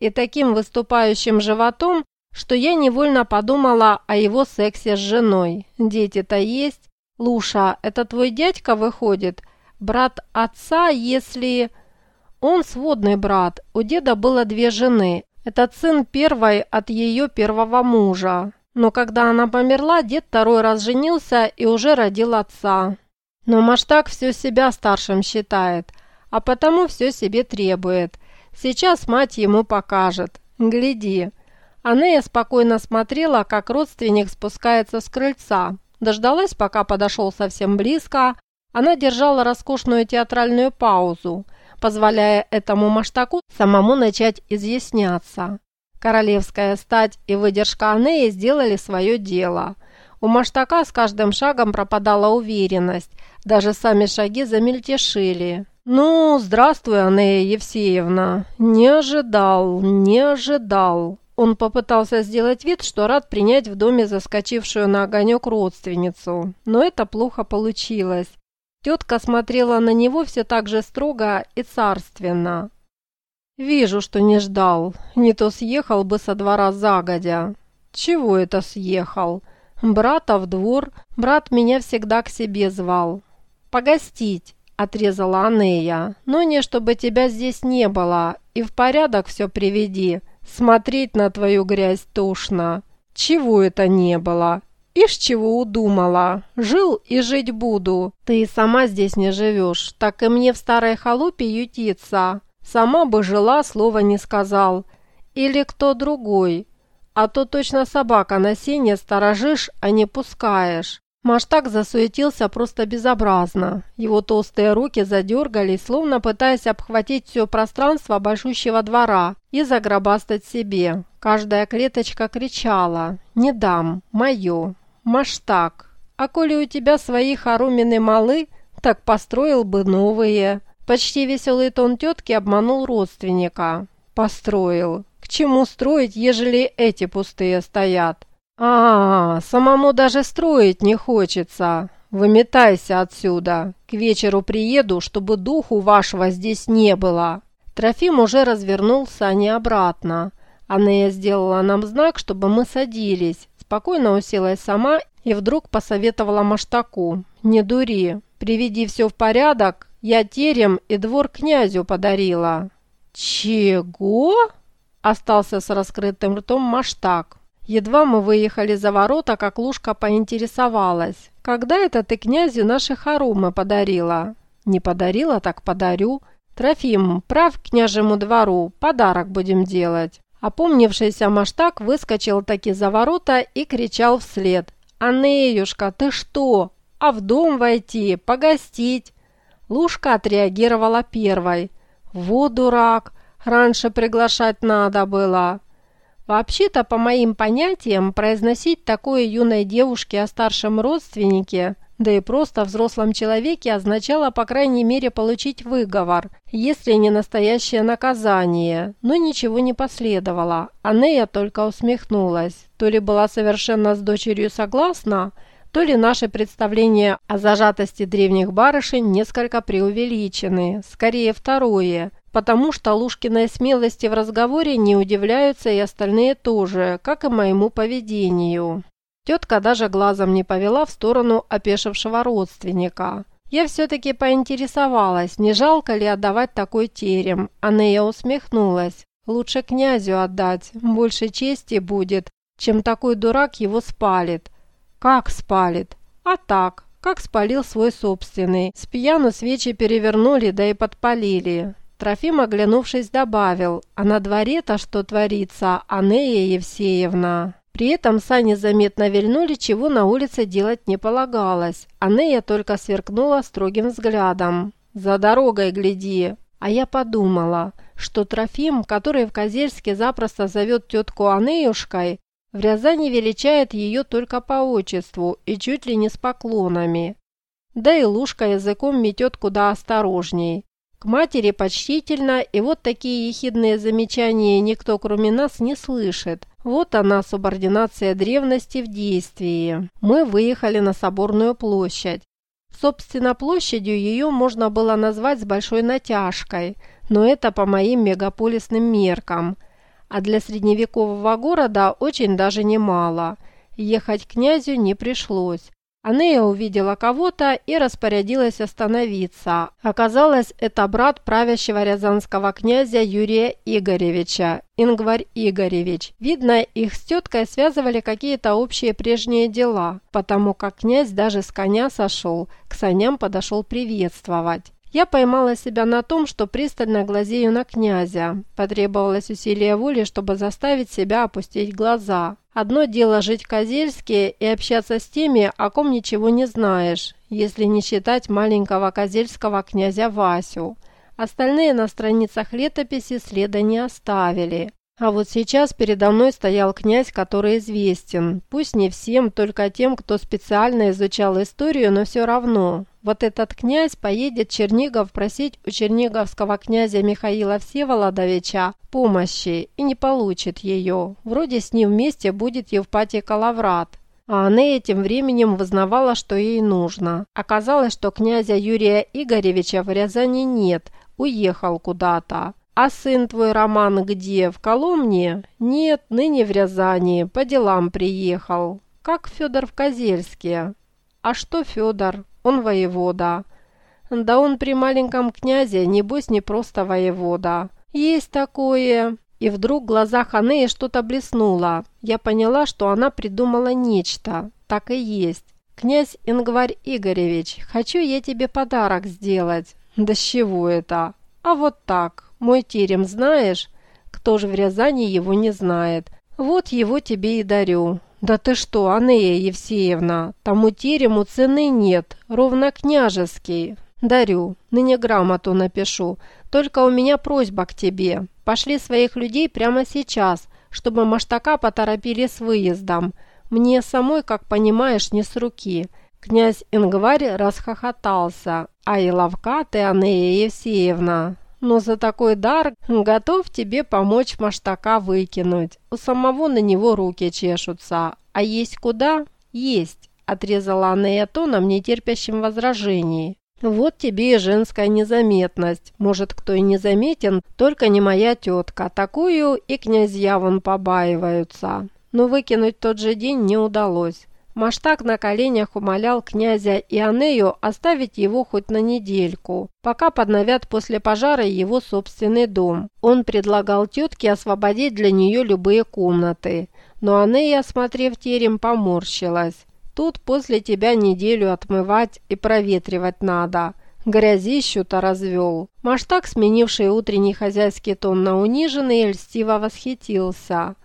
и таким выступающим животом, что я невольно подумала о его сексе с женой. Дети-то есть. Луша, это твой дядька выходит? Брат отца, если... Он сводный брат. У деда было две жены. Этот сын первой от ее первого мужа. Но когда она померла, дед второй раз женился и уже родил отца. Но Маштак все себя старшим считает, а потому все себе требует. Сейчас мать ему покажет. Гляди. Анея спокойно смотрела, как родственник спускается с крыльца. Дождалась, пока подошел совсем близко. Она держала роскошную театральную паузу, позволяя этому маштаку самому начать изъясняться. Королевская стать и выдержка Анеи сделали свое дело. У маштака с каждым шагом пропадала уверенность, даже сами шаги замельтешили. «Ну, здравствуй, Анея Евсеевна. Не ожидал, не ожидал». Он попытался сделать вид, что рад принять в доме заскочившую на огонек родственницу, но это плохо получилось. Тетка смотрела на него все так же строго и царственно. «Вижу, что не ждал. Не то съехал бы со двора загодя». «Чего это съехал?» «Брата в двор. Брат меня всегда к себе звал». «Погостить», – отрезала Анея. «Но не чтобы тебя здесь не было. И в порядок все приведи. Смотреть на твою грязь тошно. Чего это не было? Ишь чего удумала. Жил и жить буду. Ты и сама здесь не живешь. Так и мне в старой халупе ютиться. Сама бы жила, слова не сказал. Или кто другой. А то точно собака на сене сторожишь, а не пускаешь. Маштак засуетился просто безобразно. Его толстые руки задергались, словно пытаясь обхватить все пространство большущего двора и загробастать себе. Каждая клеточка кричала «Не дам! Мое! Маштак! А коли у тебя свои хорумины малы, так построил бы новые!» Почти веселый тон тетки обманул родственника. «Построил! К чему строить, ежели эти пустые стоят?» «А, самому даже строить не хочется. Выметайся отсюда. К вечеру приеду, чтобы духу вашего здесь не было». Трофим уже развернул сани обратно. Анея сделала нам знак, чтобы мы садились. Спокойно уселась сама и вдруг посоветовала Маштаку. «Не дури, приведи все в порядок, я терем и двор князю подарила». «Чего?» – остался с раскрытым ртом Маштак. Едва мы выехали за ворота, как Лушка поинтересовалась. «Когда это ты князю наши хоромы подарила?» «Не подарила, так подарю. Трофим, прав княжему двору, подарок будем делать». Опомнившийся Маштак выскочил таки за ворота и кричал вслед. «Анеюшка, ты что? А в дом войти, погостить?» Лушка отреагировала первой. «Вот дурак, раньше приглашать надо было». Вообще-то, по моим понятиям, произносить такое юной девушке о старшем родственнике, да и просто взрослом человеке означало, по крайней мере, получить выговор, если не настоящее наказание. Но ничего не последовало. Анея только усмехнулась. То ли была совершенно с дочерью согласна, то ли наши представления о зажатости древних барышень несколько преувеличены. Скорее второе потому что Лушкиной смелости в разговоре не удивляются и остальные тоже, как и моему поведению. Тетка даже глазом не повела в сторону опешившего родственника. Я все-таки поинтересовалась, не жалко ли отдавать такой терем. Анея усмехнулась. Лучше князю отдать, больше чести будет, чем такой дурак его спалит. Как спалит? А так, как спалил свой собственный. С пьяну свечи перевернули, да и подпалили. Трофим, оглянувшись, добавил, а на дворе-то что творится, Анея Евсеевна. При этом сани заметно вильнули, чего на улице делать не полагалось. Анея только сверкнула строгим взглядом. «За дорогой гляди!» А я подумала, что Трофим, который в Козельске запросто зовет тетку Анеюшкой, в Рязани величает ее только по отчеству и чуть ли не с поклонами. Да и Лушка языком метет куда осторожней. К матери почтительно, и вот такие ехидные замечания никто кроме нас не слышит. Вот она, субординация древности в действии. Мы выехали на Соборную площадь. Собственно, площадью ее можно было назвать с большой натяжкой, но это по моим мегаполисным меркам. а для средневекового города очень даже немало. Ехать князю не пришлось. Анея увидела кого-то и распорядилась остановиться. Оказалось, это брат правящего рязанского князя Юрия Игоревича, Ингварь Игоревич. Видно, их с теткой связывали какие-то общие прежние дела, потому как князь даже с коня сошел, к саням подошел приветствовать. Я поймала себя на том, что пристально глазею на князя. Потребовалось усилие воли, чтобы заставить себя опустить глаза. Одно дело жить Козельске и общаться с теми, о ком ничего не знаешь, если не считать маленького козельского князя Васю. Остальные на страницах летописи следа не оставили. А вот сейчас передо мной стоял князь, который известен. Пусть не всем, только тем, кто специально изучал историю, но все равно. Вот этот князь поедет Чернигов просить у черниговского князя Михаила Всеволодовича помощи и не получит ее. Вроде с ним вместе будет Евпатий Калаврат. А она этим временем вызнавала, что ей нужно. Оказалось, что князя Юрия Игоревича в Рязани нет, уехал куда-то. «А сын твой, Роман, где? В Коломне?» «Нет, ныне в Рязани, по делам приехал». «Как Федор в Козельске?» «А что Федор?» Он воевода. Да он при маленьком князе, небось, не просто воевода. Есть такое. И вдруг в глазах Анеи что-то блеснуло. Я поняла, что она придумала нечто. Так и есть. «Князь Ингварь Игоревич, хочу я тебе подарок сделать». «Да с чего это?» «А вот так. Мой терем знаешь?» «Кто же в Рязани его не знает?» «Вот его тебе и дарю. «Да ты что, Анея Евсеевна, тому терему цены нет, ровно княжеский. Дарю, ныне грамоту напишу. Только у меня просьба к тебе. Пошли своих людей прямо сейчас, чтобы Маштака поторопили с выездом. Мне самой, как понимаешь, не с руки». Князь Ингварь расхохотался. «А и ловка ты, Анея Евсеевна, но за такой дар готов тебе помочь маштака выкинуть. У самого на него руки чешутся. А есть куда? Есть, отрезала Анея тоном, не терпящим возражений. Вот тебе и женская незаметность. Может, кто и не заметен, только не моя тетка. Такую и князья вон побаиваются. Но выкинуть тот же день не удалось. Маштак на коленях умолял князя и Анею оставить его хоть на недельку, пока подновят после пожара его собственный дом. Он предлагал тетке освободить для нее любые комнаты, но Анея, осмотрев терем, поморщилась. «Тут после тебя неделю отмывать и проветривать надо», Грязищу-то развел. Маштак, сменивший утренний хозяйский тон на униженный, льстиво восхитился.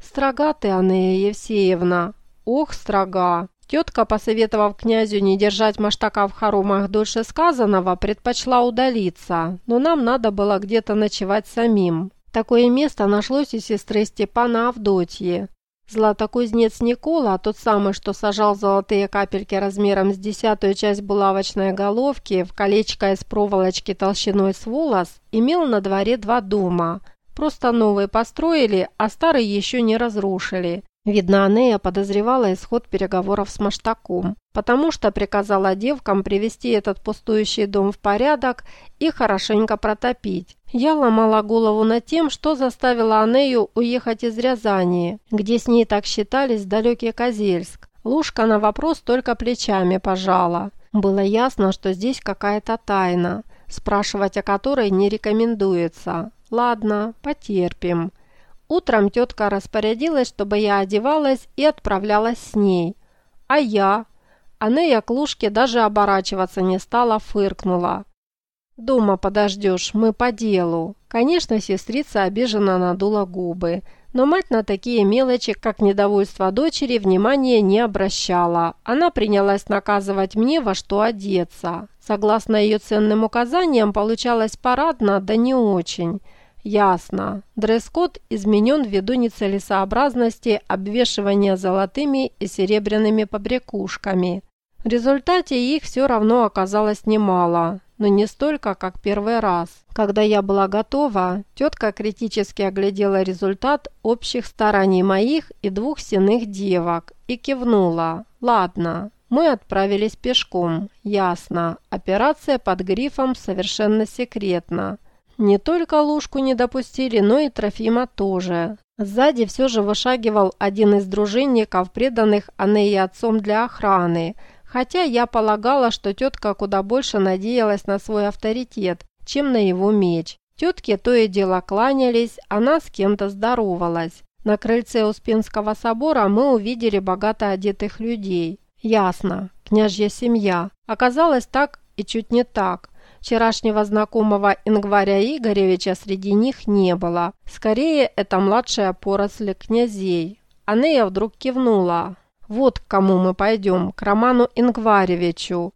«Строга ты, Анея Евсеевна, Ох, строга. Тетка, посоветовав князю не держать маштака в хоромах дольше сказанного, предпочла удалиться, но нам надо было где-то ночевать самим. Такое место нашлось у сестры Степана Авдотьи. Златокузнец Никола, тот самый, что сажал золотые капельки размером с десятую часть булавочной головки в колечко из проволочки толщиной с волос, имел на дворе два дома. Просто новые построили, а старые еще не разрушили. Видно, Анея подозревала исход переговоров с Маштаком, потому что приказала девкам привести этот пустующий дом в порядок и хорошенько протопить. Я ломала голову над тем, что заставило Анею уехать из Рязани, где с ней так считались далекий Козельск. Лушка на вопрос только плечами пожала. Было ясно, что здесь какая-то тайна, спрашивать о которой не рекомендуется. Ладно, потерпим. Утром тетка распорядилась, чтобы я одевалась и отправлялась с ней. А я? Анея к Лужке даже оборачиваться не стала, фыркнула. «Дома подождешь, мы по делу». Конечно, сестрица обиженно надула губы, но мать на такие мелочи, как недовольство дочери, внимания не обращала. Она принялась наказывать мне, во что одеться. Согласно ее ценным указаниям, получалось парадно, да не очень – Ясно. Дресс-код изменен ввиду нецелесообразности обвешивания золотыми и серебряными побрякушками. В результате их все равно оказалось немало, но не столько, как первый раз. Когда я была готова, тетка критически оглядела результат общих стараний моих и двух сенных девок и кивнула. «Ладно, мы отправились пешком. Ясно. Операция под грифом совершенно секретна. Не только Лужку не допустили, но и Трофима тоже. Сзади все же вышагивал один из дружинников, преданных Анне отцом для охраны, хотя я полагала, что тетка куда больше надеялась на свой авторитет, чем на его меч. Тетки то и дело кланялись, она с кем-то здоровалась. На крыльце Успенского собора мы увидели богато одетых людей. Ясно, княжья семья. Оказалось так и чуть не так. Вчерашнего знакомого Ингваря Игоревича среди них не было. Скорее, это младшая поросль князей. Анея вдруг кивнула. «Вот к кому мы пойдем, к Роману Ингваревичу.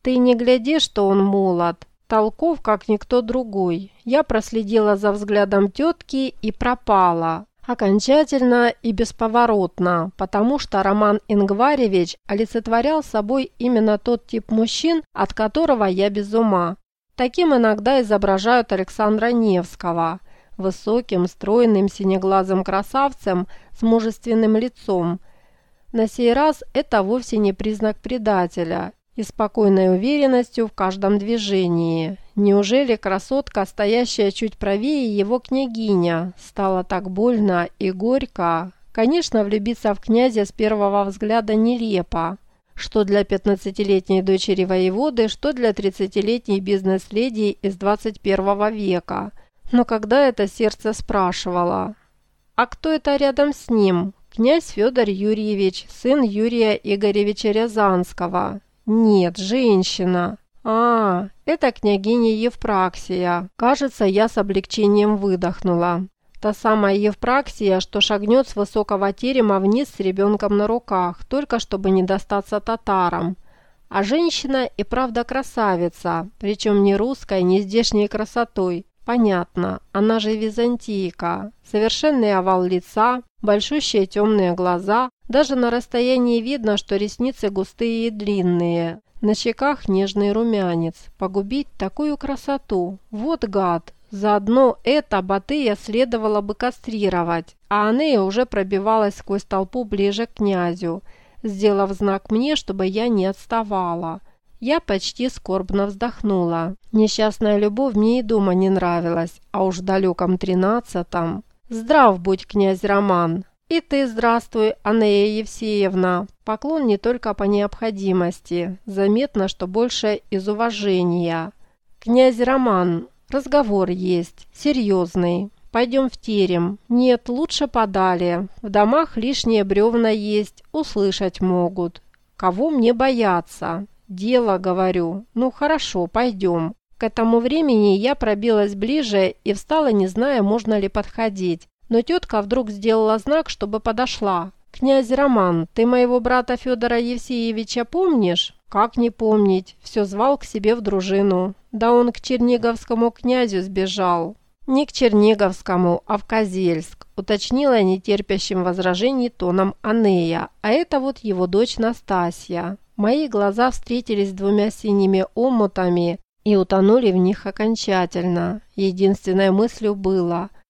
Ты не гляди, что он молод, толков, как никто другой. Я проследила за взглядом тетки и пропала. Окончательно и бесповоротно, потому что Роман Ингваревич олицетворял собой именно тот тип мужчин, от которого я без ума. Таким иногда изображают Александра Невского, высоким, стройным, синеглазым красавцем с мужественным лицом. На сей раз это вовсе не признак предателя и спокойной уверенностью в каждом движении. Неужели красотка, стоящая чуть правее его княгиня, стала так больно и горько? Конечно, влюбиться в князя с первого взгляда нелепо. Что для 15-летней дочери воеводы, что для 30-летней бизнес-леди из 21 века. Но когда это сердце спрашивало? А кто это рядом с ним? Князь Федор Юрьевич, сын Юрия Игоревича Рязанского. Нет, женщина. А, это княгиня Евпраксия. Кажется, я с облегчением выдохнула. Та самая Евпраксия, что шагнет с высокого терема вниз с ребенком на руках, только чтобы не достаться татарам. А женщина и правда красавица, причем не русской, не здешней красотой. Понятно, она же византийка. Совершенный овал лица, большущие темные глаза. Даже на расстоянии видно, что ресницы густые и длинные. На щеках нежный румянец. Погубить такую красоту. Вот гад, Заодно это Батыя следовало бы кастрировать, а Анея уже пробивалась сквозь толпу ближе к князю, сделав знак мне, чтобы я не отставала. Я почти скорбно вздохнула. Несчастная любовь мне и дома не нравилась, а уж в далеком тринадцатом. Здрав будь, князь Роман. И ты здравствуй, Анея Евсеевна. Поклон не только по необходимости. Заметно, что больше из уважения. Князь Роман, Разговор есть, серьезный. Пойдем в терем. Нет, лучше подали. В домах лишние бревна есть, услышать могут. Кого мне бояться? Дело, говорю. Ну хорошо, пойдем. К этому времени я пробилась ближе и встала, не зная, можно ли подходить. Но тетка вдруг сделала знак, чтобы подошла. «Князь Роман, ты моего брата Федора Евсеевича помнишь?» «Как не помнить? Все звал к себе в дружину. Да он к Черниговскому князю сбежал». «Не к Черниговскому, а в Козельск», уточнила нетерпящим возражений тоном Анея, а это вот его дочь Настасья. Мои глаза встретились с двумя синими омутами и утонули в них окончательно. Единственной мыслью было –